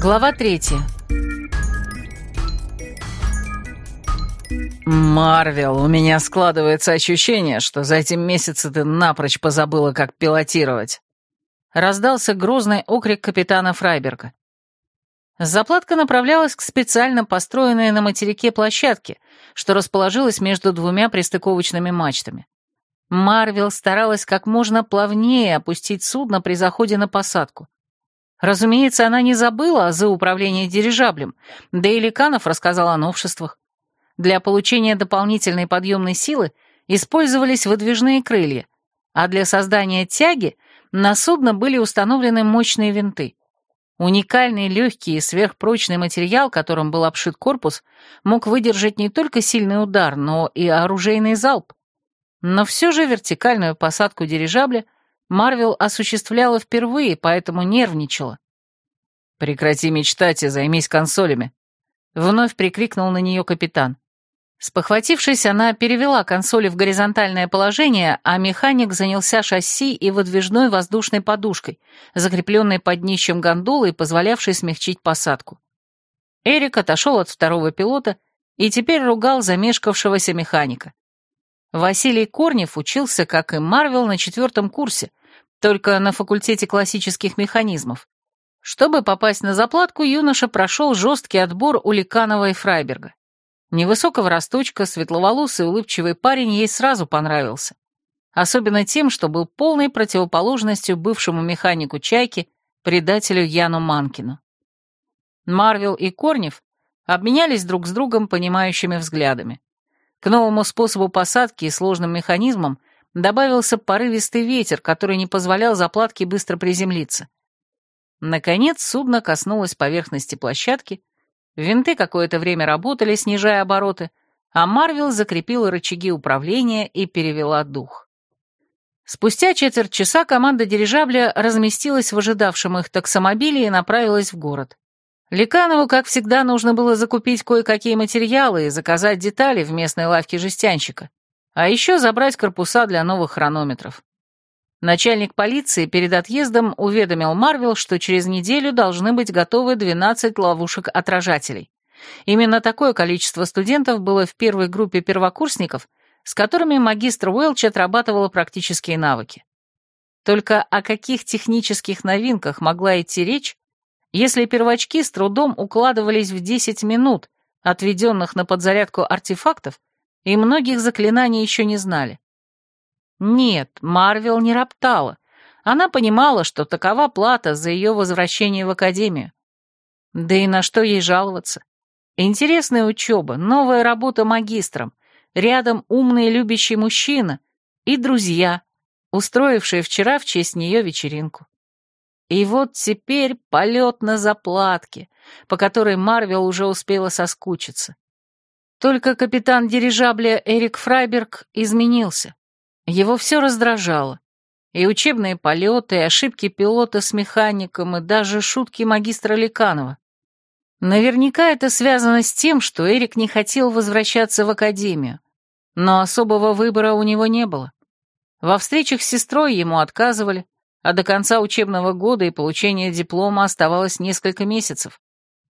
Глава третья. «Марвел, у меня складывается ощущение, что за эти месяцы ты напрочь позабыла, как пилотировать». Раздался грозный окрик капитана Фрайберга. Заплатка направлялась к специально построенной на материке площадке, что расположилась между двумя пристыковочными мачтами. Марвел старалась как можно плавнее опустить судно при заходе на посадку. Разумеется, она не забыла азы управления дирижаблем, да и Ликанов рассказал о новшествах. Для получения дополнительной подъемной силы использовались выдвижные крылья, а для создания тяги на судно были установлены мощные винты. Уникальный легкий и сверхпрочный материал, которым был обшит корпус, мог выдержать не только сильный удар, но и оружейный залп. Но все же вертикальную посадку дирижабля Марвел осуществляла впервые, поэтому нервничала. «Прекрати мечтать и займись консолями», — вновь прикрикнул на нее капитан. Спохватившись, она перевела консоли в горизонтальное положение, а механик занялся шасси и выдвижной воздушной подушкой, закрепленной под днищем гондолы и позволявшей смягчить посадку. Эрик отошел от второго пилота и теперь ругал замешкавшегося механика. Василий Корнев учился, как и Марвел, на четвертом курсе, только на факультете классических механизмов. Чтобы попасть на заплатку, юноша прошел жесткий отбор у Ликанова и Фрайберга. Невысокого росточка, светловолосый улыбчивый парень ей сразу понравился. Особенно тем, что был полной противоположностью бывшему механику «Чайки», предателю Яну Манкину. Марвел и Корнев обменялись друг с другом понимающими взглядами. К новому способу посадки и сложным механизмам добавился порывистый ветер, который не позволял заплатке быстро приземлиться. Наконец судно коснулось поверхности площадки, Винты какое-то время работали, снижая обороты, а Марвел закрепила рычаги управления и перевела дух. Спустя четверть часа команда дирижабля разместилась в ожидавшем их таксомобиле и направилась в город. Ликанову, как всегда, нужно было закупить кое-какие материалы и заказать детали в местной лавке жестянщика, а еще забрать корпуса для новых хронометров. Начальник полиции перед отъездом уведомил Марвел, что через неделю должны быть готовы 12 ловушек-отражателей. Именно такое количество студентов было в первой группе первокурсников, с которыми магистр Уэлч отрабатывала практические навыки. Только о каких технических новинках могла идти речь, если первочки с трудом укладывались в 10 минут, отведенных на подзарядку артефактов, и многих заклинаний еще не знали. Нет, Марвел не роптала. Она понимала, что такова плата за ее возвращение в академию. Да и на что ей жаловаться? Интересная учеба, новая работа магистром, рядом умный и любящий мужчина и друзья, устроившие вчера в честь нее вечеринку. И вот теперь полет на заплатке, по которой Марвел уже успела соскучиться. Только капитан дирижабля Эрик Фрайберг изменился. Его все раздражало. И учебные полеты, и ошибки пилота с механиком, и даже шутки магистра Ликанова. Наверняка это связано с тем, что Эрик не хотел возвращаться в академию. Но особого выбора у него не было. Во встречах с сестрой ему отказывали, а до конца учебного года и получения диплома оставалось несколько месяцев.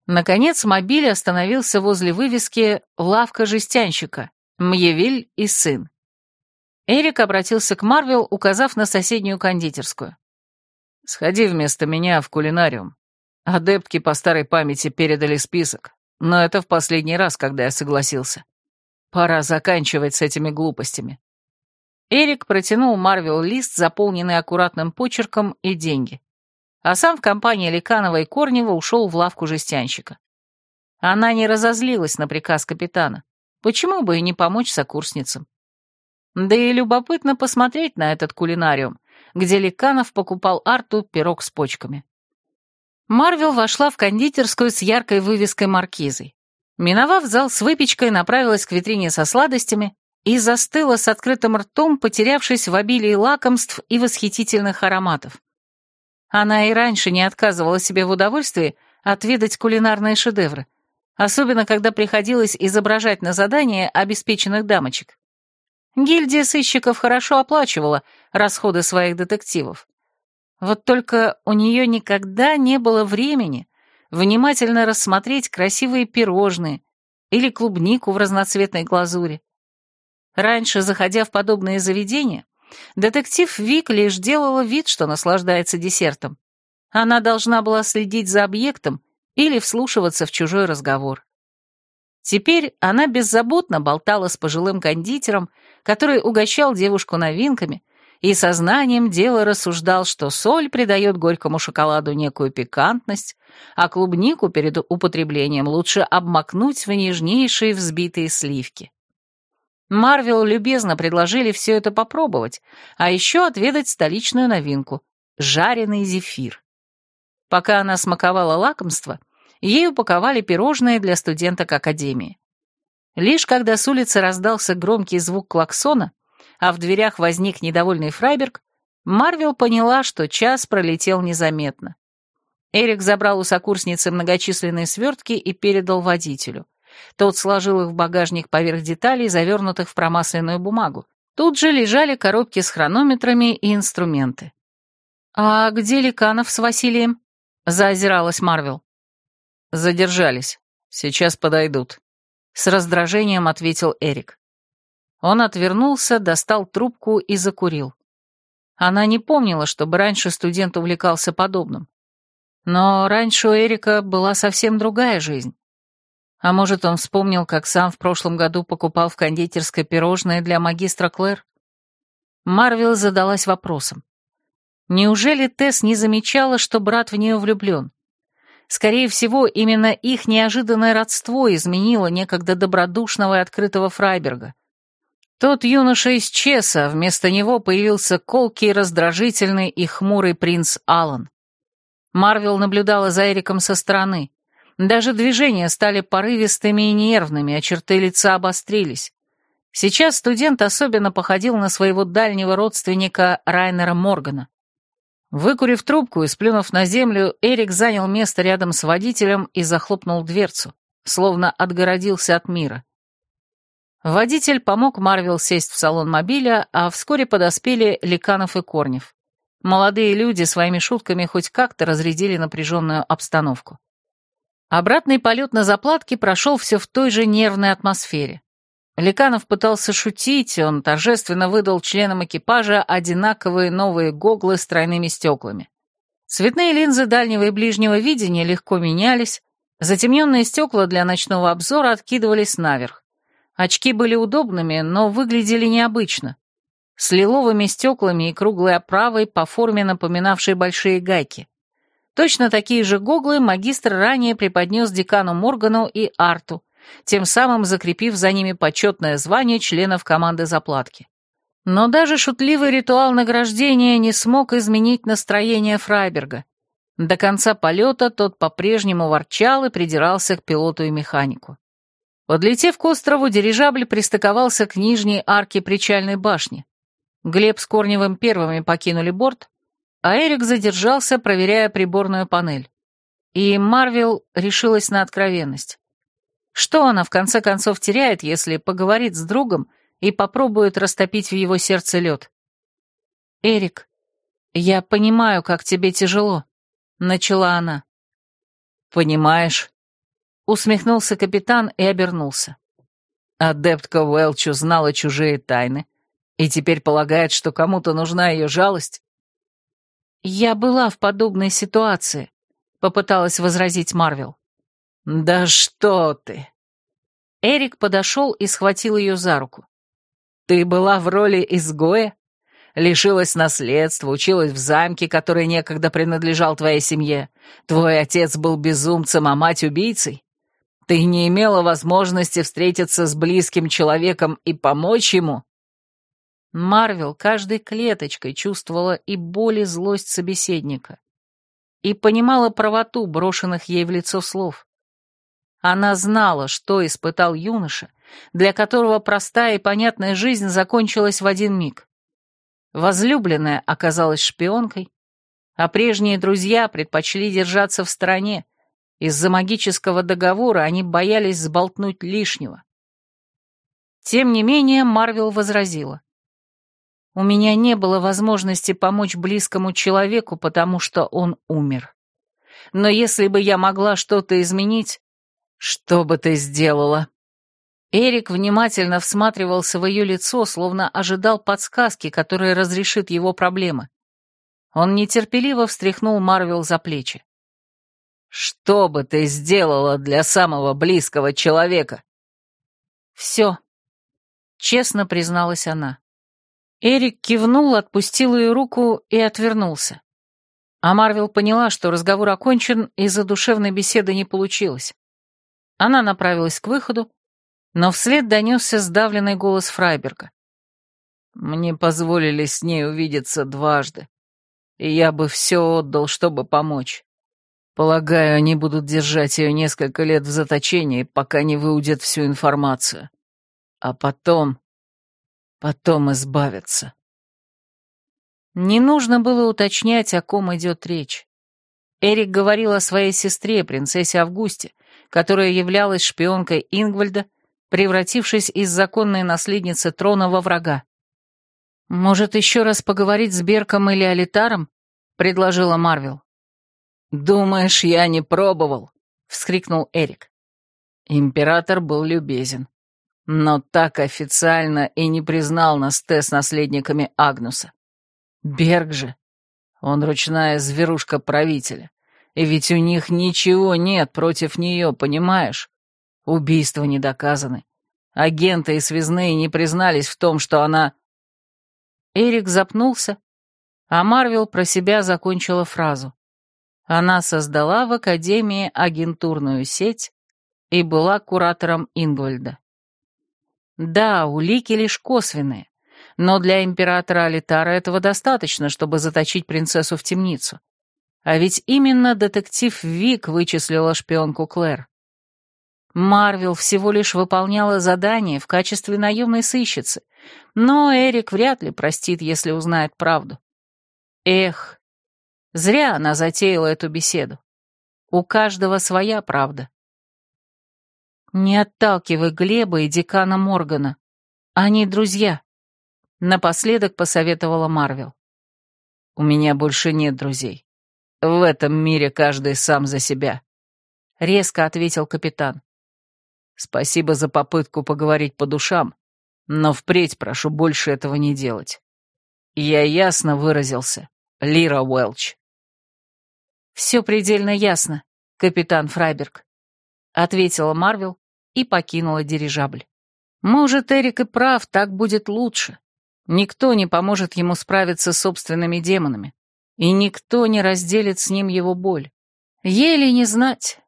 Наконец мобиль остановился возле вывески «Лавка жестянщика», «Мьевиль и сын». Эрик обратился к Марвел, указав на соседнюю кондитерскую. «Сходи вместо меня в кулинариум. Адептки по старой памяти передали список, но это в последний раз, когда я согласился. Пора заканчивать с этими глупостями». Эрик протянул Марвел лист, заполненный аккуратным почерком, и деньги. А сам в компании Ликанова и Корнева ушел в лавку жестянщика. Она не разозлилась на приказ капитана. Почему бы и не помочь сокурсницам? Да и любопытно посмотреть на этот кулинариум, где Ликанов покупал Арту пирог с почками. Марвел вошла в кондитерскую с яркой вывеской маркизой. Миновав зал с выпечкой, направилась к витрине со сладостями и застыла с открытым ртом, потерявшись в обилии лакомств и восхитительных ароматов. Она и раньше не отказывала себе в удовольствии отведать кулинарные шедевры, особенно когда приходилось изображать на задание обеспеченных дамочек. Гильдия сыщиков хорошо оплачивала расходы своих детективов. Вот только у нее никогда не было времени внимательно рассмотреть красивые пирожные или клубнику в разноцветной глазури. Раньше, заходя в подобные заведения, детектив Вик лишь делала вид, что наслаждается десертом. Она должна была следить за объектом или вслушиваться в чужой разговор. Теперь она беззаботно болтала с пожилым кондитером, который угощал девушку новинками, и сознанием дела рассуждал, что соль придает горькому шоколаду некую пикантность, а клубнику перед употреблением лучше обмакнуть в нежнейшие взбитые сливки. Марвел любезно предложили все это попробовать, а еще отведать столичную новинку — жареный зефир. Пока она смаковала лакомство, ей упаковали пирожные для студенток академии. Лишь когда с улицы раздался громкий звук клаксона, а в дверях возник недовольный Фрайберг, Марвел поняла, что час пролетел незаметно. Эрик забрал у сокурсницы многочисленные свертки и передал водителю. Тот сложил их в багажник поверх деталей, завернутых в промасленную бумагу. Тут же лежали коробки с хронометрами и инструменты. «А где Ликанов с Василием?» — заозиралась Марвел. «Задержались. Сейчас подойдут», — с раздражением ответил Эрик. Он отвернулся, достал трубку и закурил. Она не помнила, чтобы раньше студент увлекался подобным. Но раньше у Эрика была совсем другая жизнь. А может, он вспомнил, как сам в прошлом году покупал в кондитерской пирожное для магистра Клэр? Марвел задалась вопросом. Неужели Тесс не замечала, что брат в нее влюблен? Скорее всего, именно их неожиданное родство изменило некогда добродушного и открытого Фрайберга. Тот юноша исчез, а вместо него появился колкий, раздражительный и хмурый принц Аллан. Марвел наблюдала за Эриком со стороны. Даже движения стали порывистыми и нервными, а черты лица обострились. Сейчас студент особенно походил на своего дальнего родственника Райнера Моргана. Выкурив трубку и сплюнув на землю, Эрик занял место рядом с водителем и захлопнул дверцу, словно отгородился от мира. Водитель помог Марвел сесть в салон мобиля, а вскоре подоспели Ликанов и Корнев. Молодые люди своими шутками хоть как-то разрядили напряженную обстановку. Обратный полет на заплатке прошел все в той же нервной атмосфере. Ликанов пытался шутить, он торжественно выдал членам экипажа одинаковые новые гоглы с тройными стеклами. Цветные линзы дальнего и ближнего видения легко менялись, затемненные стекла для ночного обзора откидывались наверх. Очки были удобными, но выглядели необычно. С лиловыми стеклами и круглой оправой, по форме напоминавшей большие гайки. Точно такие же гоглы магистр ранее преподнес декану Моргану и Арту, тем самым закрепив за ними почетное звание членов команды заплатки. Но даже шутливый ритуал награждения не смог изменить настроение Фрайберга. До конца полета тот по-прежнему ворчал и придирался к пилоту и механику. Подлетев к острову, дирижабль пристыковался к нижней арке причальной башни. Глеб с Корневым первыми покинули борт, а Эрик задержался, проверяя приборную панель. И Марвел решилась на откровенность. Что она, в конце концов, теряет, если поговорит с другом и попробует растопить в его сердце лед? «Эрик, я понимаю, как тебе тяжело», — начала она. «Понимаешь?» Усмехнулся капитан и обернулся. Адептка Уэлч узнала чужие тайны и теперь полагает, что кому-то нужна ее жалость. «Я была в подобной ситуации», — попыталась возразить Марвел. «Да что ты!» Эрик подошел и схватил ее за руку. «Ты была в роли изгоя? Лишилась наследства, училась в замке, который некогда принадлежал твоей семье. Твой отец был безумцем, а мать — убийцей? Ты не имела возможности встретиться с близким человеком и помочь ему?» Марвел каждой клеточкой чувствовала и боль, и злость собеседника. И понимала правоту брошенных ей в лицо слов. Она знала, что испытал юноша, для которого простая и понятная жизнь закончилась в один миг. Возлюбленная оказалась шпионкой, а прежние друзья предпочли держаться в стороне, из-за магического договора они боялись сболтнуть лишнего. Тем не менее, Марвел возразила. У меня не было возможности помочь близкому человеку, потому что он умер. Но если бы я могла что-то изменить, что бы ты сделала?» Эрик внимательно всматривался в ее лицо, словно ожидал подсказки, которая разрешит его проблемы. Он нетерпеливо встряхнул Марвел за плечи. «Что бы ты сделала для самого близкого человека?» «Все», — честно призналась она. Эрик кивнул, отпустил ее руку и отвернулся. А Марвел поняла, что разговор окончен, и задушевной беседы не получилось. Она направилась к выходу, но вслед донесся сдавленный голос Фрайберга. «Мне позволили с ней увидеться дважды, и я бы все отдал, чтобы помочь. Полагаю, они будут держать ее несколько лет в заточении, пока не выудят всю информацию. А потом... потом избавятся». Не нужно было уточнять, о ком идет речь. Эрик говорил о своей сестре, принцессе Августе, которая являлась шпионкой Ингвальда превратившись из законной наследницы трона во врага. «Может, еще раз поговорить с Берком или Алитаром?» — предложила Марвел. «Думаешь, я не пробовал?» — вскрикнул Эрик. Император был любезен, но так официально и не признал нас с наследниками Агнуса. Берг же, он ручная зверушка правителя, и ведь у них ничего нет против нее, понимаешь? Убийства не доказаны. Агенты и связные не признались в том, что она... Эрик запнулся, а Марвел про себя закончила фразу. Она создала в Академии агентурную сеть и была куратором Ингвальда. Да, улики лишь косвенные, но для императора Алитара этого достаточно, чтобы заточить принцессу в темницу. А ведь именно детектив Вик вычислила шпионку Клэр. Марвел всего лишь выполняла задание в качестве наемной сыщицы, но Эрик вряд ли простит, если узнает правду. Эх, зря она затеяла эту беседу. У каждого своя правда. Не отталкивай Глеба и декана Моргана. Они друзья. Напоследок посоветовала Марвел. У меня больше нет друзей. В этом мире каждый сам за себя. Резко ответил капитан. Спасибо за попытку поговорить по душам, но впредь прошу больше этого не делать. Я ясно выразился. Лира Уэлч. «Все предельно ясно, капитан Фрайберг», — ответила Марвел и покинула дирижабль. «Может, Эрик и прав, так будет лучше. Никто не поможет ему справиться с собственными демонами, и никто не разделит с ним его боль. Еле не знать,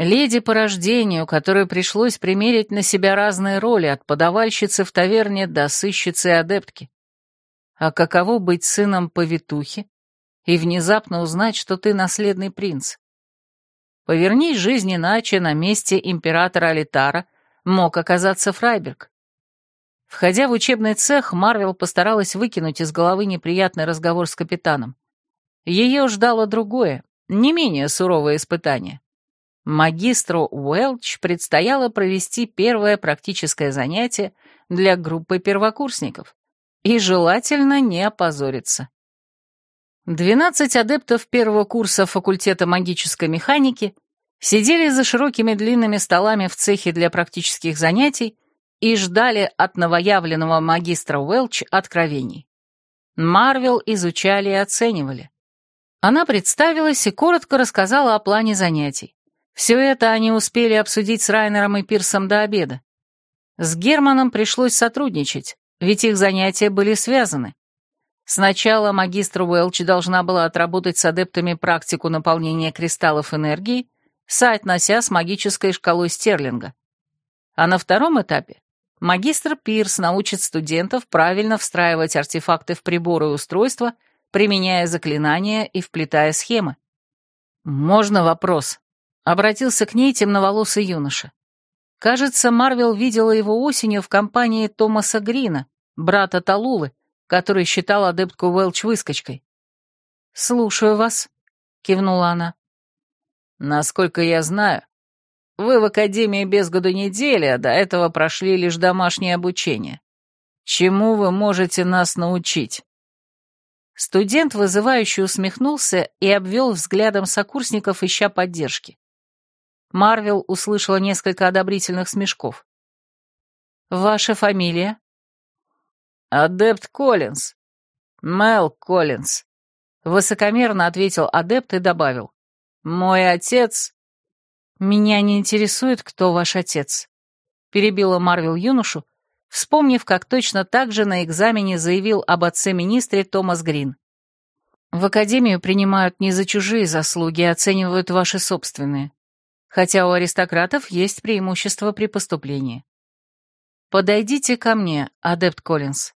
Леди по рождению, которой пришлось примерить на себя разные роли, от подавальщицы в таверне до сыщицы и адептки. А каково быть сыном повитухи и внезапно узнать, что ты наследный принц? Повернись жизнь иначе, на месте императора Алитара мог оказаться Фрайберг. Входя в учебный цех, Марвел постаралась выкинуть из головы неприятный разговор с капитаном. Ее ждало другое, не менее суровое испытание. Магистру Уэлч предстояло провести первое практическое занятие для группы первокурсников и желательно не опозориться. Двенадцать адептов первого курса факультета магической механики сидели за широкими длинными столами в цехе для практических занятий и ждали от новоявленного магистра Уэлч откровений. Марвел изучали и оценивали. Она представилась и коротко рассказала о плане занятий. Все это они успели обсудить с Райнером и Пирсом до обеда. С Германом пришлось сотрудничать, ведь их занятия были связаны. Сначала магистр Уэлч должна была отработать с адептами практику наполнения кристаллов энергии, соотнося с магической шкалой Стерлинга. А на втором этапе магистр Пирс научит студентов правильно встраивать артефакты в приборы и устройства, применяя заклинания и вплетая схемы. «Можно вопрос?» Обратился к ней темноволосый юноша. Кажется, Марвел видела его осенью в компании Томаса Грина, брата Талулы, который считал адептку Уэлч выскочкой. «Слушаю вас», — кивнула она. «Насколько я знаю, вы в Академии без году недели, а до этого прошли лишь домашнее обучение. Чему вы можете нас научить?» Студент вызывающе усмехнулся и обвел взглядом сокурсников, ища поддержки. Марвел услышала несколько одобрительных смешков. «Ваша фамилия?» «Адепт Коллинз. Мел Коллинз», — высокомерно ответил адепт и добавил. «Мой отец...» «Меня не интересует, кто ваш отец», — перебила Марвел юношу, вспомнив, как точно так же на экзамене заявил об отце-министре Томас Грин. «В академию принимают не за чужие заслуги, а оценивают ваши собственные. Хотя у аристократов есть преимущество при поступлении. Подойдите ко мне, адепт Коллинз».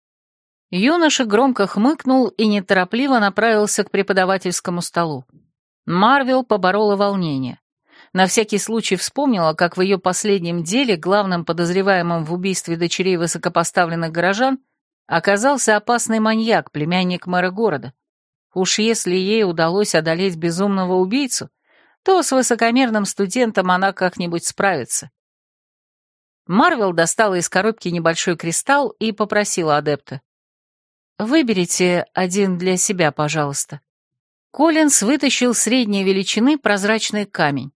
Юноша громко хмыкнул и неторопливо направился к преподавательскому столу. Марвел поборола волнение. На всякий случай вспомнила, как в ее последнем деле главным подозреваемым в убийстве дочерей высокопоставленных горожан оказался опасный маньяк, племянник мэра города. Уж если ей удалось одолеть безумного убийцу, то с высокомерным студентом она как-нибудь справится. Марвел достала из коробки небольшой кристалл и попросила адепта. «Выберите один для себя, пожалуйста». Коллинс вытащил средней величины прозрачный камень.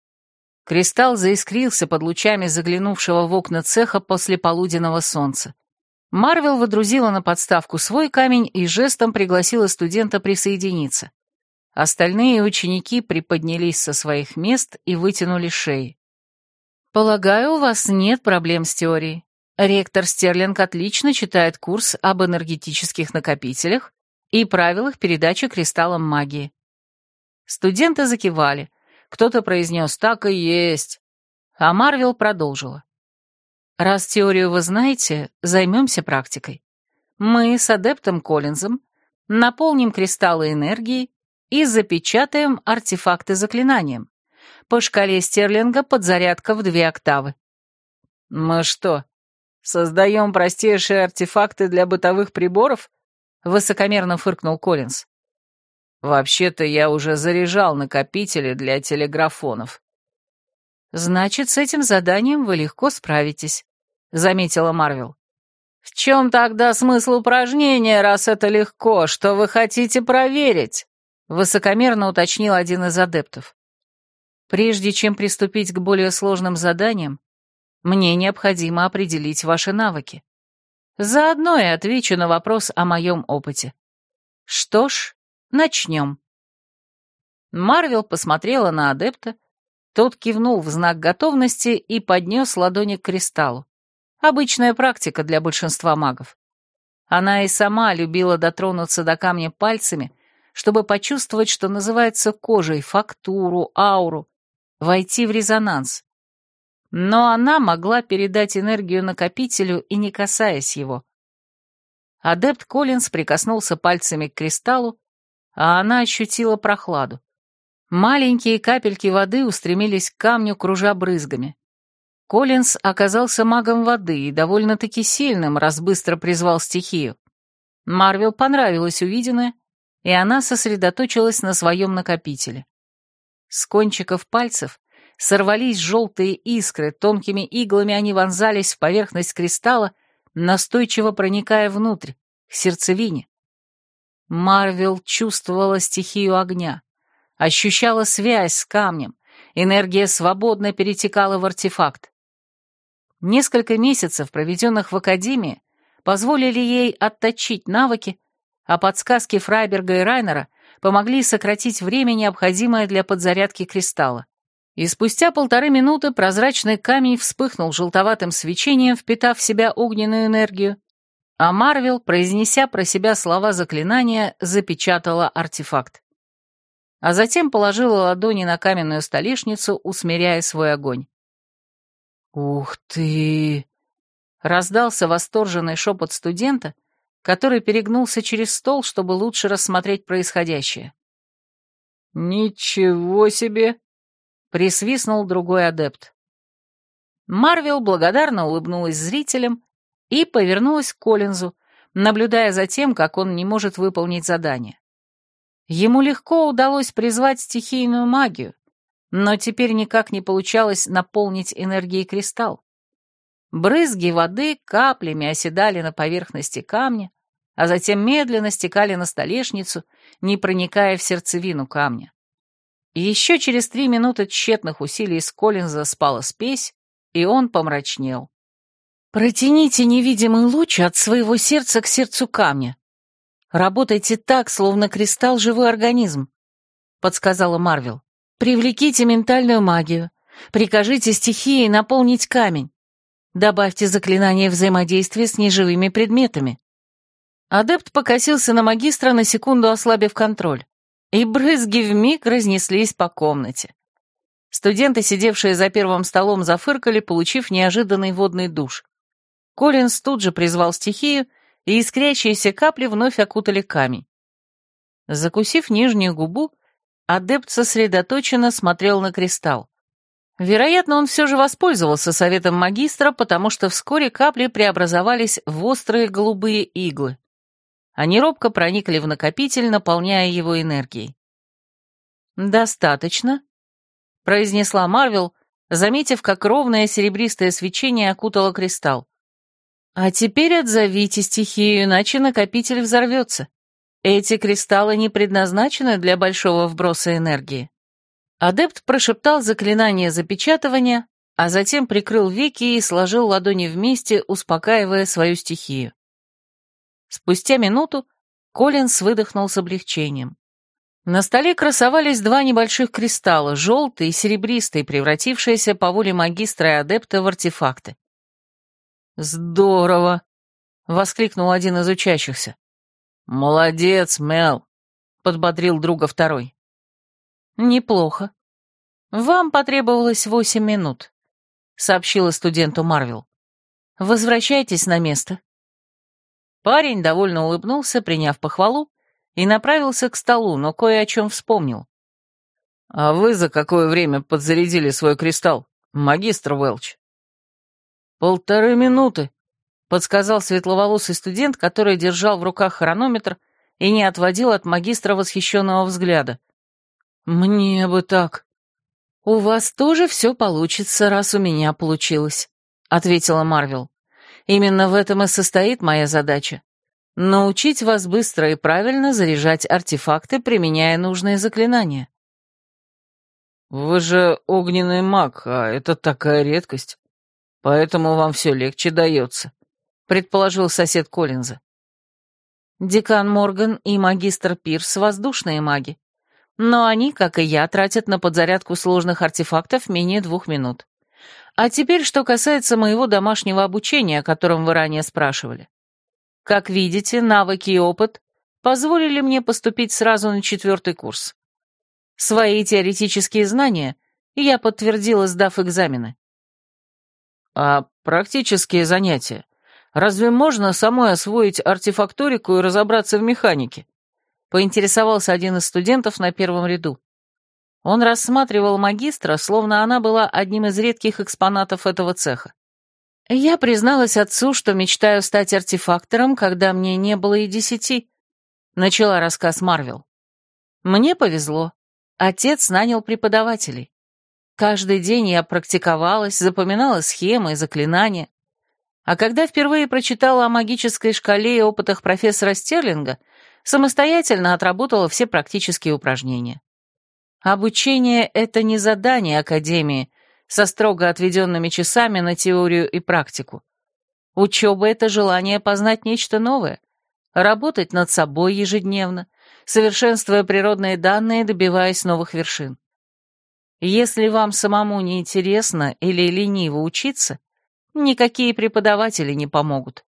Кристалл заискрился под лучами заглянувшего в окна цеха после полуденного солнца. Марвел водрузила на подставку свой камень и жестом пригласила студента присоединиться. Остальные ученики приподнялись со своих мест и вытянули шеи. «Полагаю, у вас нет проблем с теорией. Ректор Стерлинг отлично читает курс об энергетических накопителях и правилах передачи кристаллам магии». Студенты закивали, кто-то произнес «так и есть». А Марвел продолжила. «Раз теорию вы знаете, займемся практикой. Мы с адептом Коллинзом наполним кристаллы энергией и запечатаем артефакты заклинанием. По шкале Стерлинга подзарядка в две октавы». «Мы что, создаем простейшие артефакты для бытовых приборов?» — высокомерно фыркнул Коллинз. Вообще-то я уже заряжал накопители для телеграфонов. Значит, с этим заданием вы легко справитесь, заметила Марвел. В чем тогда смысл упражнения, раз это легко? Что вы хотите проверить? Высокомерно уточнил один из адептов. Прежде чем приступить к более сложным заданиям, мне необходимо определить ваши навыки. Заодно и отвечу на вопрос о моем опыте. Что ж, Начнем». Марвел посмотрела на адепта, тот кивнул в знак готовности и поднес ладони к кристаллу. Обычная практика для большинства магов. Она и сама любила дотронуться до камня пальцами, чтобы почувствовать, что называется кожей, фактуру, ауру, войти в резонанс. Но она могла передать энергию накопителю и не касаясь его. Адепт Коллинз прикоснулся пальцами к кристаллу, а она ощутила прохладу. Маленькие капельки воды устремились к камню, кружа брызгами. Коллинз оказался магом воды и довольно-таки сильным, раз быстро призвал стихию. Марвел понравилось увиденное, и она сосредоточилась на своем накопителе. С кончиков пальцев сорвались желтые искры, тонкими иглами они вонзались в поверхность кристалла, настойчиво проникая внутрь, к сердцевине. Марвел чувствовала стихию огня, ощущала связь с камнем, энергия свободно перетекала в артефакт. Несколько месяцев, проведенных в Академии, позволили ей отточить навыки, а подсказки Фрайберга и Райнера помогли сократить время, необходимое для подзарядки кристалла. И спустя полторы минуты прозрачный камень вспыхнул желтоватым свечением, впитав в себя огненную энергию, а Марвел, произнеся про себя слова заклинания, запечатала артефакт. А затем положила ладони на каменную столешницу, усмиряя свой огонь. «Ух ты!» — раздался восторженный шепот студента, который перегнулся через стол, чтобы лучше рассмотреть происходящее. «Ничего себе!» — присвистнул другой адепт. Марвел благодарно улыбнулась зрителям и повернулась к Коллинзу, наблюдая за тем, как он не может выполнить задание. Ему легко удалось призвать стихийную магию, но теперь никак не получалось наполнить энергией кристалл. Брызги воды каплями оседали на поверхности камня, а затем медленно стекали на столешницу, не проникая в сердцевину камня. Еще через три минуты тщетных усилий с Коллинза спала спесь, и он помрачнел. «Протяните невидимый луч от своего сердца к сердцу камня. Работайте так, словно кристалл — живой организм», — подсказала Марвел. «Привлеките ментальную магию, прикажите стихии наполнить камень, добавьте заклинание взаимодействия с неживыми предметами». Адепт покосился на магистра, на секунду ослабив контроль, и брызги вмиг разнеслись по комнате. Студенты, сидевшие за первым столом, зафыркали, получив неожиданный водный душ. Коллинз тут же призвал стихию, и искрящиеся капли вновь окутали камень. Закусив нижнюю губу, адепт сосредоточенно смотрел на кристалл. Вероятно, он все же воспользовался советом магистра, потому что вскоре капли преобразовались в острые голубые иглы. Они робко проникли в накопитель, наполняя его энергией. «Достаточно», — произнесла Марвел, заметив, как ровное серебристое свечение окутало кристалл. «А теперь отзовите стихию, иначе накопитель взорвется. Эти кристаллы не предназначены для большого вброса энергии». Адепт прошептал заклинание запечатывания, а затем прикрыл веки и сложил ладони вместе, успокаивая свою стихию. Спустя минуту Коллинс выдохнул с облегчением. На столе красовались два небольших кристалла, желтый и серебристый, превратившиеся по воле магистра и адепта в артефакты. «Здорово!» — воскликнул один из учащихся. «Молодец, Мел!» — подбодрил друга второй. «Неплохо. Вам потребовалось восемь минут», — сообщила студенту Марвел. «Возвращайтесь на место. Парень довольно улыбнулся, приняв похвалу, и направился к столу, но кое о чем вспомнил. «А вы за какое время подзарядили свой кристалл, магистр Уэлч?» «Полторы минуты», — подсказал светловолосый студент, который держал в руках хронометр и не отводил от магистра восхищенного взгляда. «Мне бы так». «У вас тоже все получится, раз у меня получилось», — ответила Марвел. Именно в этом и состоит моя задача. Научить вас быстро и правильно заряжать артефакты, применяя нужные заклинания. Вы же огненный маг, а это такая редкость. Поэтому вам все легче дается, предположил сосед Коллинза. Декан Морган и магистр Пирс — воздушные маги. Но они, как и я, тратят на подзарядку сложных артефактов менее двух минут. А теперь, что касается моего домашнего обучения, о котором вы ранее спрашивали. Как видите, навыки и опыт позволили мне поступить сразу на четвертый курс. Свои теоретические знания я подтвердила, сдав экзамены. А практические занятия? Разве можно самой освоить артефакторику и разобраться в механике? Поинтересовался один из студентов на первом ряду. Он рассматривал магистра, словно она была одним из редких экспонатов этого цеха. Я призналась отцу, что мечтаю стать артефактором, когда мне не было и десяти. Начала рассказ Марвел. Мне повезло. Отец нанял преподавателей. Каждый день я практиковалась, запоминала схемы и заклинания. А когда впервые прочитала о магической шкале и опытах профессора Стерлинга, самостоятельно отработала все практические упражнения. Обучение — это не задание Академии со строго отведенными часами на теорию и практику. Учеба — это желание познать нечто новое, работать над собой ежедневно, совершенствуя природные данные, добиваясь новых вершин. Если вам самому не интересно или лениво учиться, никакие преподаватели не помогут.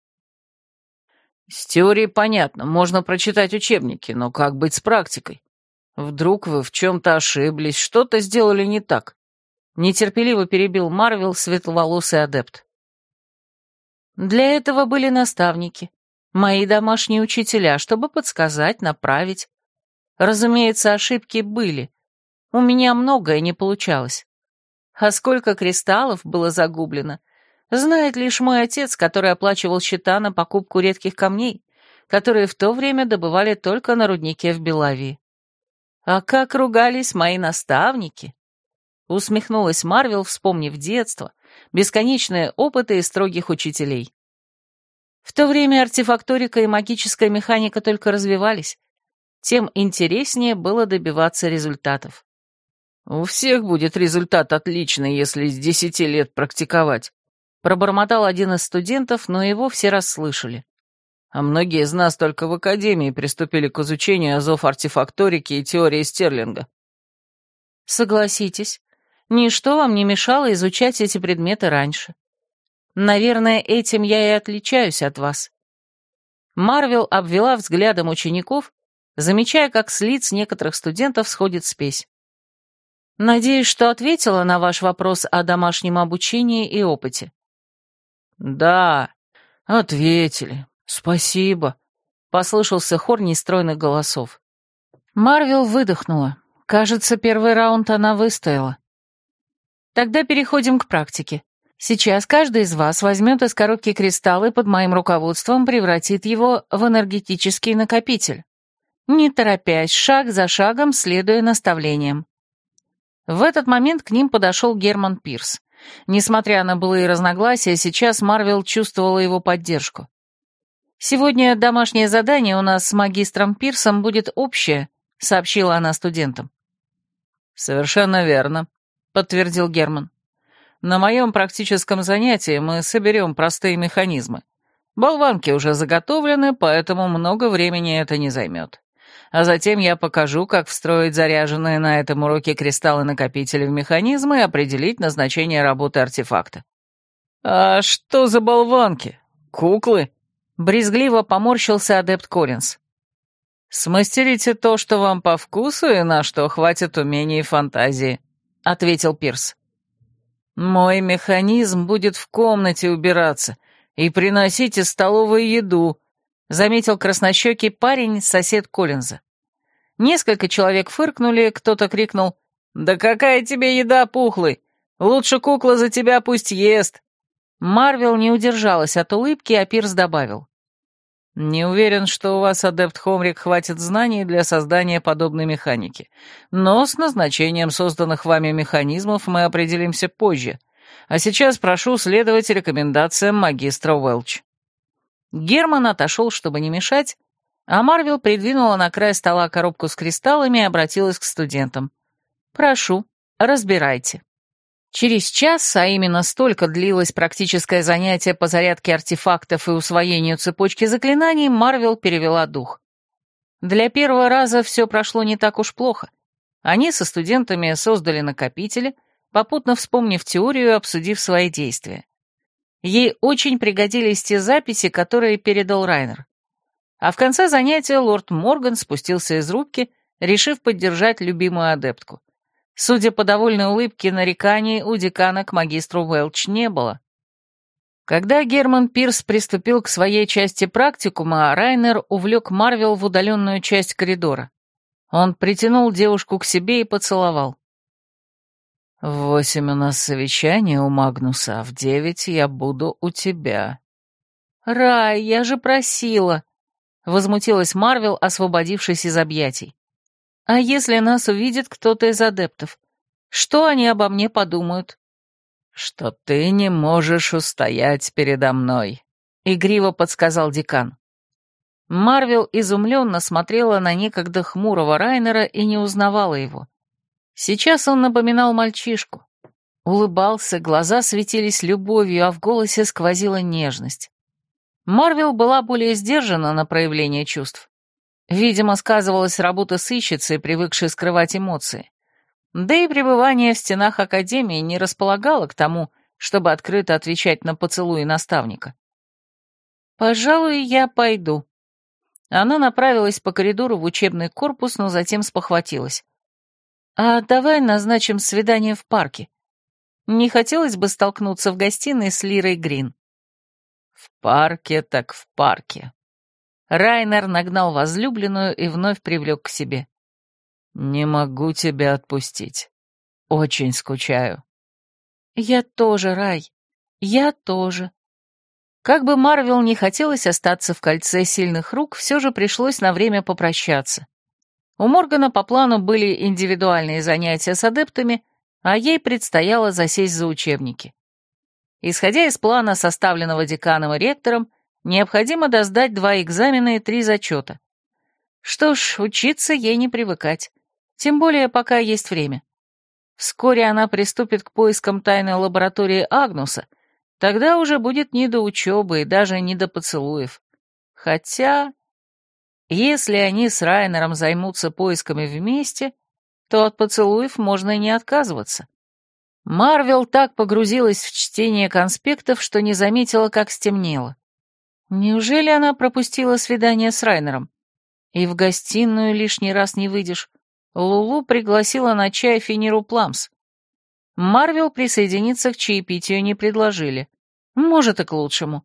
С теорией понятно, можно прочитать учебники, но как быть с практикой? Вдруг вы в чем-то ошиблись, что-то сделали не так. Нетерпеливо перебил Марвел светловолосый адепт. Для этого были наставники, мои домашние учителя, чтобы подсказать, направить. Разумеется, ошибки были. У меня многое не получалось. А сколько кристаллов было загублено, знает лишь мой отец, который оплачивал счета на покупку редких камней, которые в то время добывали только на руднике в Белавии. А как ругались мои наставники!» Усмехнулась Марвел, вспомнив детство, бесконечные опыты и строгих учителей. В то время артефакторика и магическая механика только развивались, тем интереснее было добиваться результатов. «У всех будет результат отличный, если с десяти лет практиковать», пробормотал один из студентов, но его все расслышали. А многие из нас только в академии приступили к изучению азов артефакторики и теории Стерлинга. Согласитесь, ничто вам не мешало изучать эти предметы раньше. Наверное, этим я и отличаюсь от вас. Марвел обвела взглядом учеников, замечая, как с лиц некоторых студентов сходит спесь. Надеюсь, что ответила на ваш вопрос о домашнем обучении и опыте. Да, ответили. Спасибо, послышался хор нестройных голосов. Марвел выдохнула. Кажется, первый раунд она выстояла. Тогда переходим к практике. Сейчас каждый из вас возьмет из коробки кристаллы под моим руководством превратит его в энергетический накопитель. Не торопясь, шаг за шагом, следуя наставлениям. В этот момент к ним подошел Герман Пирс. Несмотря на былые разногласия, сейчас Марвел чувствовала его поддержку. «Сегодня домашнее задание у нас с магистром Пирсом будет общее», — сообщила она студентам. «Совершенно верно», — подтвердил Герман. На моем практическом занятии мы соберем простые механизмы. Болванки уже заготовлены, поэтому много времени это не займет. А затем я покажу, как встроить заряженные на этом уроке кристаллы-накопители в механизмы и определить назначение работы артефакта. «А что за болванки? Куклы?» Брезгливо поморщился адепт Коллинз. «Смастерите то, что вам по вкусу и на что хватит умений и фантазии», — ответил Пирс. Мой механизм будет в комнате убираться и приносить из столовой еду, заметил краснощекий парень, сосед Коллинза. Несколько человек фыркнули, кто-то крикнул «Да какая тебе еда, пухлый! Лучше кукла за тебя пусть ест!» Марвел не удержалась от улыбки, а Пирс добавил. Не уверен, что у вас, адепт Хомрик, хватит знаний для создания подобной механики. Но с назначением созданных вами механизмов мы определимся позже. А сейчас прошу следовать рекомендациям магистра Уэлч». Герман отошел, чтобы не мешать, а Марвел придвинула на край стола коробку с кристаллами и обратилась к студентам. «Прошу, разбирайте». Через час, а именно столько длилось практическое занятие по зарядке артефактов и усвоению цепочки заклинаний, Марвел перевела дух. Для первого раза все прошло не так уж плохо. Они со студентами создали накопители, попутно вспомнив теорию и обсудив свои действия. Ей очень пригодились те записи, которые передал Райнер. А в конце занятия лорд Морган спустился из рубки, решив поддержать любимую адептку. Судя по довольной улыбке, нареканий у декана к магистру Уэлч не было. Когда Герман Пирс приступил к своей части практикума, Райнер увлек Марвел в удаленную часть коридора. Он притянул девушку к себе и поцеловал. «В восемь у нас совещание у Магнуса, а в девять я буду у тебя». «Рай, я же просила!» — возмутилась Марвел, освободившись из объятий. А если нас увидит кто-то из адептов? Что они обо мне подумают? Что ты не можешь устоять передо мной, игриво подсказал декан. Марвел изумленно смотрела на некогда хмурого Райнера и не узнавала его. Сейчас он напоминал мальчишку. Улыбался, глаза светились любовью, а в голосе сквозила нежность. Марвел была более сдержана на проявление чувств. Видимо, сказывалась работа сыщицы, привыкшей скрывать эмоции. Да и пребывание в стенах Академии не располагало к тому, чтобы открыто отвечать на поцелуи наставника. «Пожалуй, я пойду». Она направилась по коридору в учебный корпус, но затем спохватилась. «А давай назначим свидание в парке. Не хотелось бы столкнуться в гостиной с Лирой Грин». «В парке так в парке», Райнер нагнал возлюбленную и вновь привлек к себе. «Не могу тебя отпустить. Очень скучаю». «Я тоже, Рай. Я тоже». Как бы Марвел не хотелось остаться в кольце сильных рук, все же пришлось на время попрощаться. У Моргана по плану были индивидуальные занятия с адептами, а ей предстояло засесть за учебники. Исходя из плана, составленного деканом и ректором, необходимо доздать два экзамена и три зачета. Что ж, учиться ей не привыкать, тем более пока есть время. Вскоре она приступит к поискам тайной лаборатории Агнуса, тогда уже будет не до учебы и даже не до поцелуев. Хотя, если они с Райнером займутся поисками вместе, то от поцелуев можно и не отказываться. Марвел так погрузилась в чтение конспектов, что не заметила, как стемнело. Неужели она пропустила свидание с Райнером? И в гостиную лишний раз не выйдешь. Лулу пригласила на чай Финиру Пламс. Марвел присоединиться к чаепитию не предложили. Может, и к лучшему.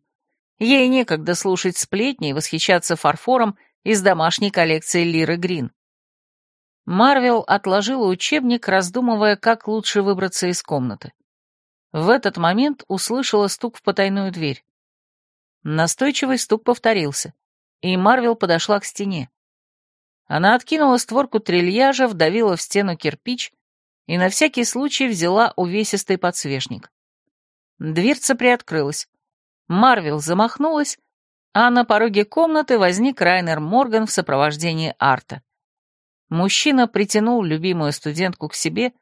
Ей некогда слушать сплетни и восхищаться фарфором из домашней коллекции Лиры Грин. Марвел отложила учебник, раздумывая, как лучше выбраться из комнаты. В этот момент услышала стук в потайную дверь. Настойчивый стук повторился, и Марвел подошла к стене. Она откинула створку трильяжа, вдавила в стену кирпич и на всякий случай взяла увесистый подсвечник. Дверца приоткрылась. Марвел замахнулась, а на пороге комнаты возник Райнер Морган в сопровождении Арта. Мужчина притянул любимую студентку к себе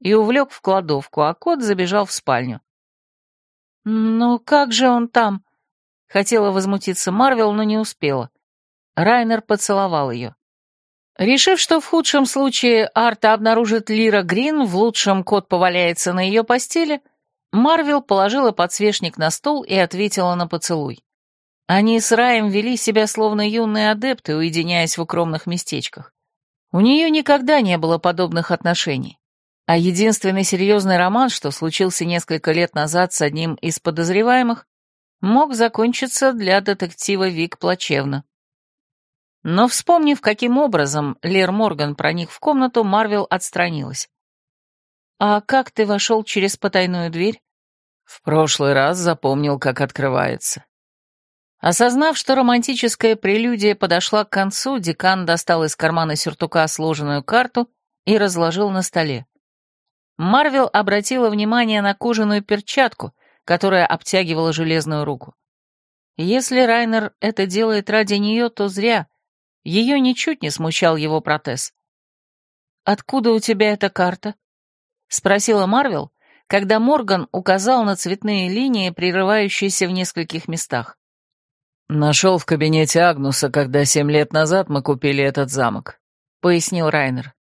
и увлек в кладовку, а кот забежал в спальню. «Ну как же он там?» Хотела возмутиться Марвел, но не успела. Райнер поцеловал ее. Решив, что в худшем случае Арта обнаружит Лира Грин, в лучшем кот поваляется на ее постели, Марвел положила подсвечник на стол и ответила на поцелуй. Они с Раем вели себя словно юные адепты, уединяясь в укромных местечках. У нее никогда не было подобных отношений. А единственный серьезный роман, что случился несколько лет назад с одним из подозреваемых, мог закончиться для детектива Вик плачевно. Но, вспомнив, каким образом Лер Морган проник в комнату, Марвел отстранилась. «А как ты вошел через потайную дверь?» «В прошлый раз запомнил, как открывается». Осознав, что романтическая прелюдия подошла к концу, декан достал из кармана сюртука сложенную карту и разложил на столе. Марвел обратила внимание на кожаную перчатку, которая обтягивала железную руку. Если Райнер это делает ради нее, то зря — ее ничуть не смущал его протез. «Откуда у тебя эта карта?» — спросила Марвел, когда Морган указал на цветные линии, прерывающиеся в нескольких местах. «Нашел в кабинете Агнуса, когда семь лет назад мы купили этот замок», — пояснил Райнер.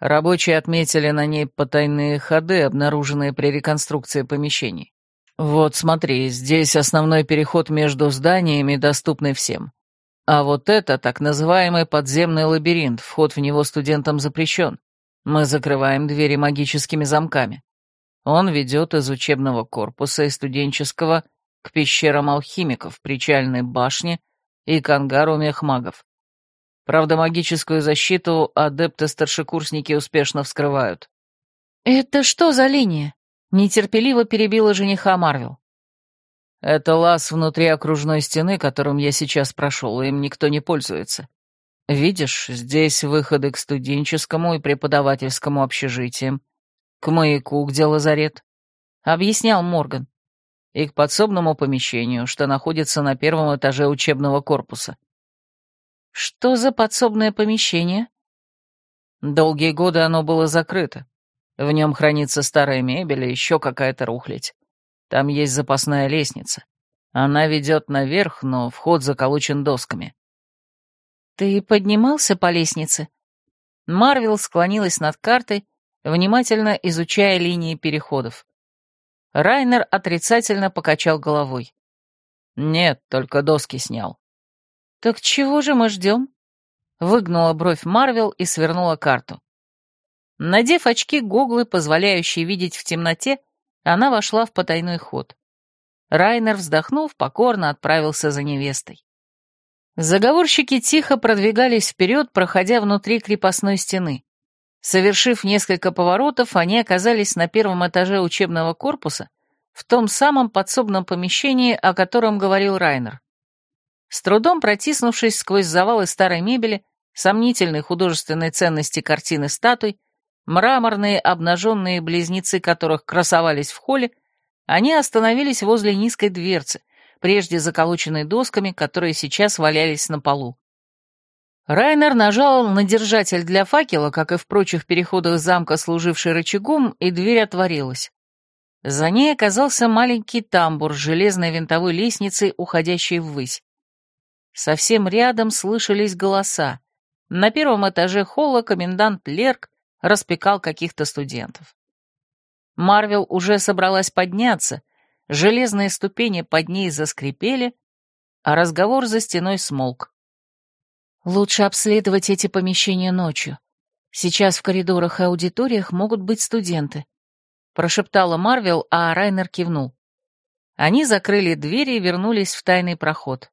Рабочие отметили на ней потайные ходы, обнаруженные при реконструкции помещений. Вот смотри, здесь основной переход между зданиями, доступный всем. А вот это так называемый подземный лабиринт, вход в него студентам запрещен. Мы закрываем двери магическими замками. Он ведет из учебного корпуса и студенческого к пещерам алхимиков, причальной башне и к ангару мехмагов. Правда, магическую защиту адепты-старшекурсники успешно вскрывают. «Это что за линия?» — нетерпеливо перебила жениха Марвел. Это лаз внутри окружной стены, которым я сейчас прошел, им никто не пользуется. Видишь, здесь выходы к студенческому и преподавательскому общежитиям, к маяку, где лазарет, — объяснял Морган, и к подсобному помещению, что находится на первом этаже учебного корпуса. Что за подсобное помещение? Долгие годы оно было закрыто. В нем хранится старая мебель и еще какая-то рухлядь. Там есть запасная лестница. Она ведет наверх, но вход заколочен досками. «Ты поднимался по лестнице?» Марвел склонилась над картой, внимательно изучая линии переходов. Райнер отрицательно покачал головой. «Нет, только доски снял». «Так чего же мы ждем?» Выгнула бровь Марвел и свернула карту. Надев очки-гоглы, позволяющие видеть в темноте, она вошла в потайной ход. Райнер, вздохнув, покорно отправился за невестой. Заговорщики тихо продвигались вперед, проходя внутри крепостной стены. Совершив несколько поворотов, они оказались на первом этаже учебного корпуса, в том самом подсобном помещении, о котором говорил Райнер. С трудом протиснувшись сквозь завалы старой мебели, сомнительной художественной ценности картины статуй, Мраморные обнаженные близнецы которых красовались в холле, Они остановились возле низкой дверцы, прежде заколоченной досками, которые сейчас валялись на полу. Райнер нажал на держатель для факела, как и в прочих переходах замка, служивший рычагом, и дверь отворилась. За ней оказался маленький тамбур с железной винтовой лестницей, уходящей ввысь. Совсем рядом слышались голоса. На первом этаже холла комендант Лерк распекал каких-то студентов. Марвел уже собралась подняться, железные ступени под ней заскрипели, а разговор за стеной смолк. Лучше обследовать эти помещения ночью. Сейчас в коридорах и аудиториях могут быть студенты. Прошептала Марвел, а Райнер кивнул. Они закрыли двери и вернулись в тайный проход.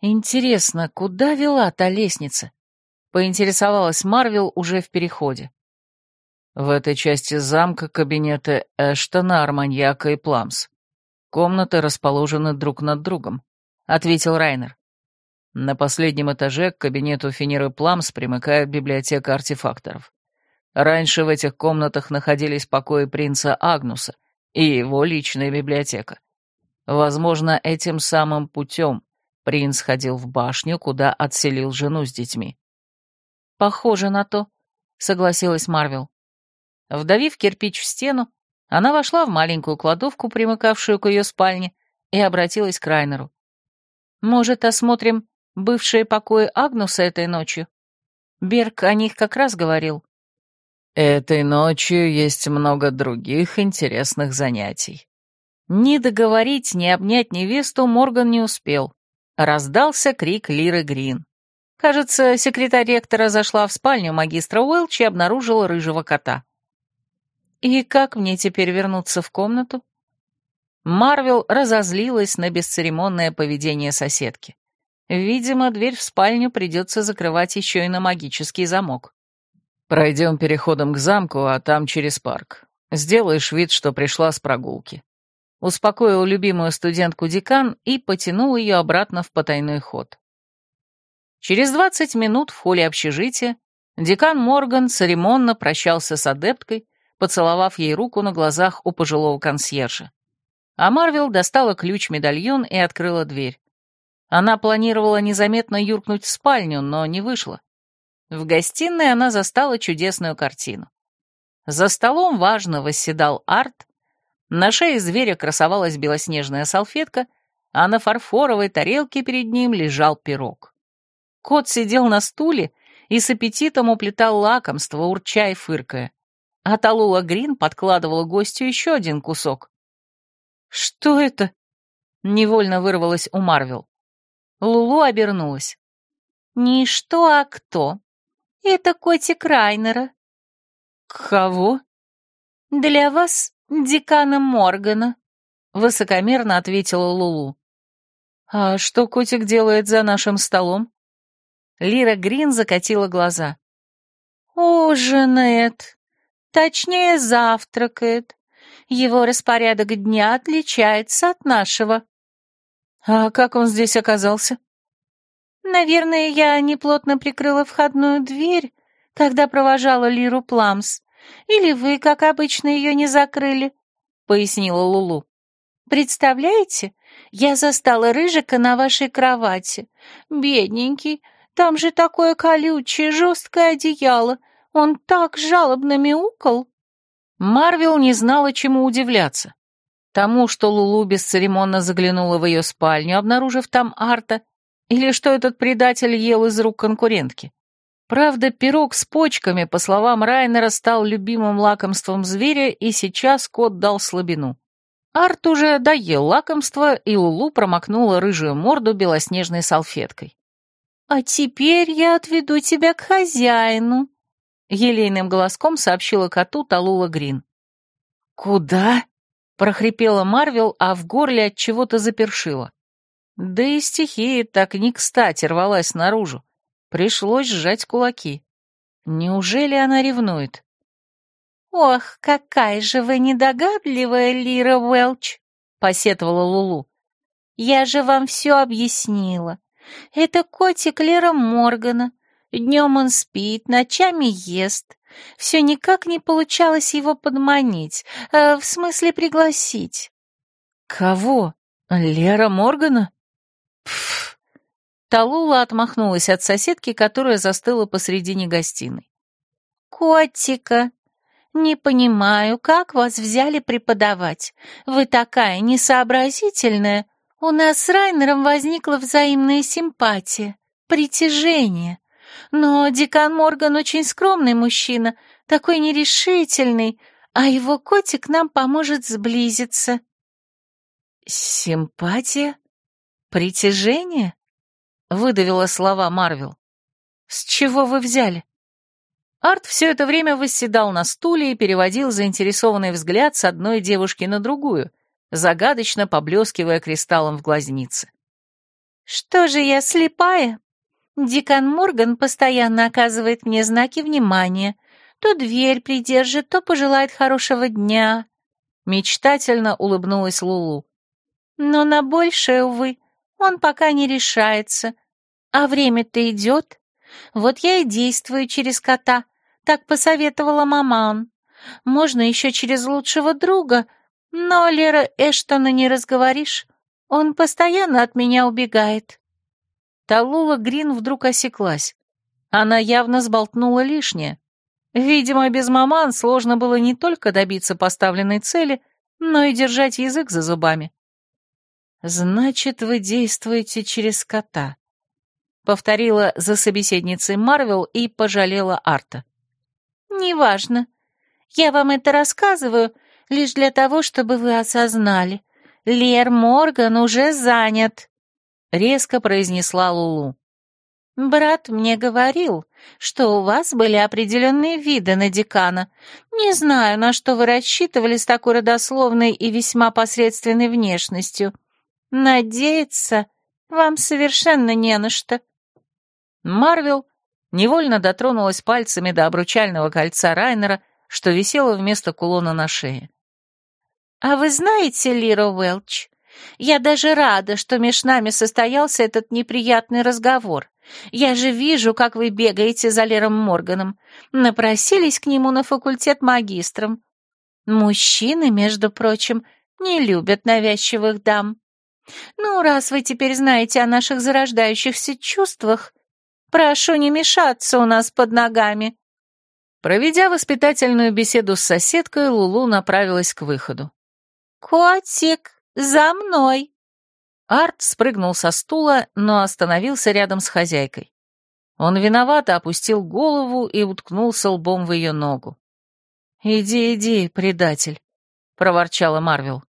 Интересно, куда вела та лестница? Поинтересовалась Марвел уже в переходе. В этой части замка кабинеты Эштона, Арманьяка и Пламс. Комнаты расположены друг над другом, ответил Райнер. На последнем этаже к кабинету Финиры Пламс примыкает библиотека артефакторов. Раньше в этих комнатах находились покои принца Агнуса и его личная библиотека. Возможно, этим самым путем принц ходил в башню, куда отселил жену с детьми. «Похоже на то», — согласилась Марвел. Вдавив кирпич в стену, она вошла в маленькую кладовку, примыкавшую к ее спальне, и обратилась к Райнеру. «Может, осмотрим бывшие покои Агнуса этой ночью. Берг о них как раз говорил. Этой ночью есть много других интересных занятий. Ни договорить, ни обнять невесту Морган не успел. Раздался крик Лиры Грин. Кажется, секретарь ректора зашла в спальню магистра Уэлч и обнаружила рыжего кота. И как мне теперь вернуться в комнату? Марвел разозлилась на бесцеремонное поведение соседки. Видимо, дверь в спальню придется закрывать еще и на магический замок. Пройдем переходом к замку, а там через парк. Сделаешь вид, что пришла с прогулки. Успокоил любимую студентку декан и потянул ее обратно в потайной ход. Через двадцать минут в холле общежития декан Морган церемонно прощался с адепткой, поцеловав ей руку на глазах у пожилого консьержа. А Марвел достала ключ-медальон и открыла дверь. Она планировала незаметно юркнуть в спальню, но не вышла. В гостиной она застала чудесную картину. За столом важно восседал Арт, на шее зверя красовалась белоснежная салфетка, а на фарфоровой тарелке перед ним лежал пирог. Кот сидел на стуле и с аппетитом уплетал лакомство, урча и фыркая. А Талула Грин подкладывала гостю еще один кусок. «Что это?» — невольно вырвалось у Марвел. Лулу обернулась. «Не что, а кто. Это котик Райнера». «Кого?» «Для вас, декана Моргана», — высокомерно ответила Лулу. «А что котик делает за нашим столом?» Лира Грин закатила глаза. «Ужинает. Точнее, завтракает. Его распорядок дня отличается от нашего». «А как он здесь оказался?» «Наверное, я неплотно прикрыла входную дверь, когда провожала Лиру Пламс. Или вы, как обычно, ее не закрыли», — пояснила Лулу. «Представляете, я застала Рыжика на вашей кровати. Бедненький, там же такое колючее, жесткое одеяло. Он так жалобно мяукал». Марвел не знала, чему удивляться. Тому, что Лулу бесцеремонно заглянула в ее спальню, обнаружив там Арта, или что этот предатель ел из рук конкурентки. Правда, пирог с почками, по словам Райнера, стал любимым лакомством зверя, и сейчас кот дал слабину. Арт уже доел лакомство, и Лулу промокнула рыжую морду белоснежной салфеткой. «А теперь я отведу тебя к хозяину», — елейным голоском сообщила коту Талула Грин. «Куда?» прохрипела Марвел, а в горле от чего-то запершило. Да и стихия так не кстати рвалась наружу. Пришлось сжать кулаки. Неужели она ревнует? «Ох, какая же вы недогадливая, Лира Уэлч!» — посетовала Лулу. «Я же вам все объяснила. Это котик Лера Моргана. Днем он спит, ночами ест. Все никак не получалось его подманить, э, в смысле пригласить. Кого? Лера Моргана? Пф. Талула отмахнулась от соседки, которая застыла посредине гостиной. «Котика, не понимаю, как вас взяли преподавать? Вы такая несообразительная. У нас с Райнером возникла взаимная симпатия, притяжение. Но декан Морган очень скромный мужчина, такой нерешительный, а его котик нам поможет сблизиться». «Симпатия? Притяжение?» — выдавила слова Марвел. «С чего вы взяли?» Арт все это время восседал на стуле и переводил заинтересованный взгляд с одной девушки на другую, загадочно поблескивая кристаллом в глазнице. «Что же я слепая? Дикан Морган постоянно оказывает мне знаки внимания. То дверь придержит, то пожелает хорошего дня». Мечтательно улыбнулась Лулу. «Но на большее, увы, он пока не решается. А время-то идет. Вот я и действую через кота, так посоветовала маман. Можно еще через лучшего друга, но Лера Эштона не разговоришь. Он постоянно от меня убегает. Талула Грин вдруг осеклась. Она явно сболтнула лишнее. Видимо, без маман сложно было не только добиться поставленной цели, но и держать язык за зубами. «Значит, вы действуете через кота», — повторила за собеседницей Марвел и пожалела Арта. «Неважно. Я вам это рассказываю лишь для того, чтобы вы осознали. Лер Морган уже занят», — резко произнесла Лулу. «Брат мне говорил, что у вас были определенные виды на декана. Не знаю, на что вы рассчитывали с такой родословной и весьма посредственной внешностью. Надеяться вам совершенно не на что». Марвел невольно дотронулась пальцами до обручального кольца Райнера, что висело вместо кулона на шее. «А вы знаете, Лира Уэлч, я даже рада, что между нами состоялся этот неприятный разговор. Я же вижу, как вы бегаете за Лером Морганом. Напросились к нему на факультет магистром. Мужчины, между прочим, не любят навязчивых дам. Ну, раз вы теперь знаете о наших зарождающихся чувствах, Прошу не мешаться у нас под ногами». Проведя воспитательную беседу с соседкой, Лулу направилась к выходу. «Котик, за мной!» Арт спрыгнул со стула, но остановился рядом с хозяйкой. Он виновато опустил голову и уткнулся лбом в ее ногу. «Иди, иди, предатель», — проворчала Марвел.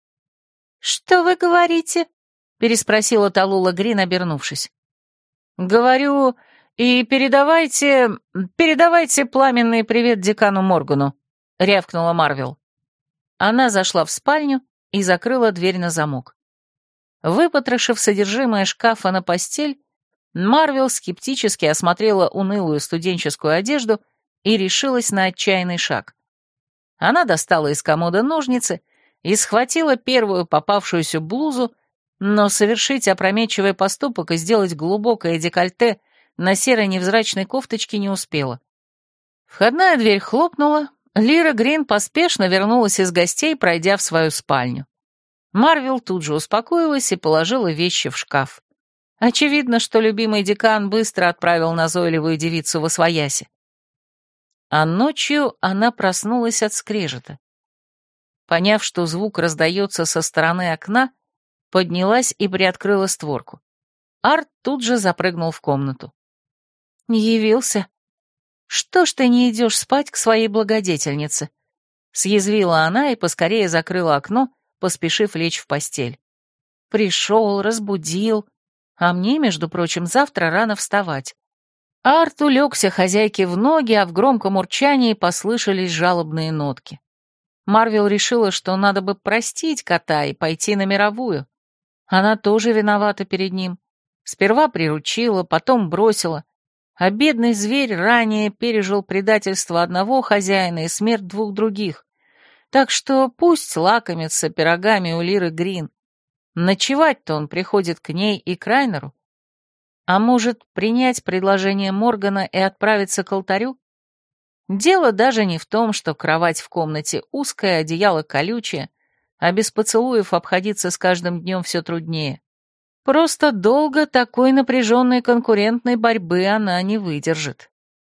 «Что вы говорите?» — переспросила Талула Грин, обернувшись. «Говорю, «И передавайте... передавайте пламенный привет декану Моргану», — рявкнула Марвел. Она зашла в спальню и закрыла дверь на замок. Выпотрошив содержимое шкафа на постель, Марвел скептически осмотрела унылую студенческую одежду и решилась на отчаянный шаг. Она достала из комода ножницы и схватила первую попавшуюся блузу, но совершить опрометчивый поступок и сделать глубокое декольте на серой невзрачной кофточке не успела. Входная дверь хлопнула, Лира Грин поспешно вернулась из гостей, пройдя в свою спальню. Марвел тут же успокоилась и положила вещи в шкаф. Очевидно, что любимый декан быстро отправил назойливую девицу в освояси. А ночью она проснулась от скрежета. Поняв, что звук раздается со стороны окна, поднялась и приоткрыла створку. Арт тут же запрыгнул в комнату. Не явился? Что ж ты не идешь спать к своей благодетельнице? Съязвила она и поскорее закрыла окно, поспешив лечь в постель. Пришел, разбудил. А мне, между прочим, завтра рано вставать. Арт улегся хозяйке в ноги, а в громком урчании послышались жалобные нотки. Марвел решила, что надо бы простить кота и пойти на мировую. Она тоже виновата перед ним. Сперва приручила, потом бросила, а бедный зверь ранее пережил предательство одного хозяина и смерть двух других. Так что пусть лакомится пирогами у Лиры Грин. Ночевать-то он приходит к ней и к Райнеру. А может, принять предложение Моргана и отправиться к алтарю? Дело даже не в том, что кровать в комнате узкая, одеяло колючее, а без поцелуев обходиться с каждым днем все труднее. Просто долго такой напряженной конкурентной борьбы она не выдержит.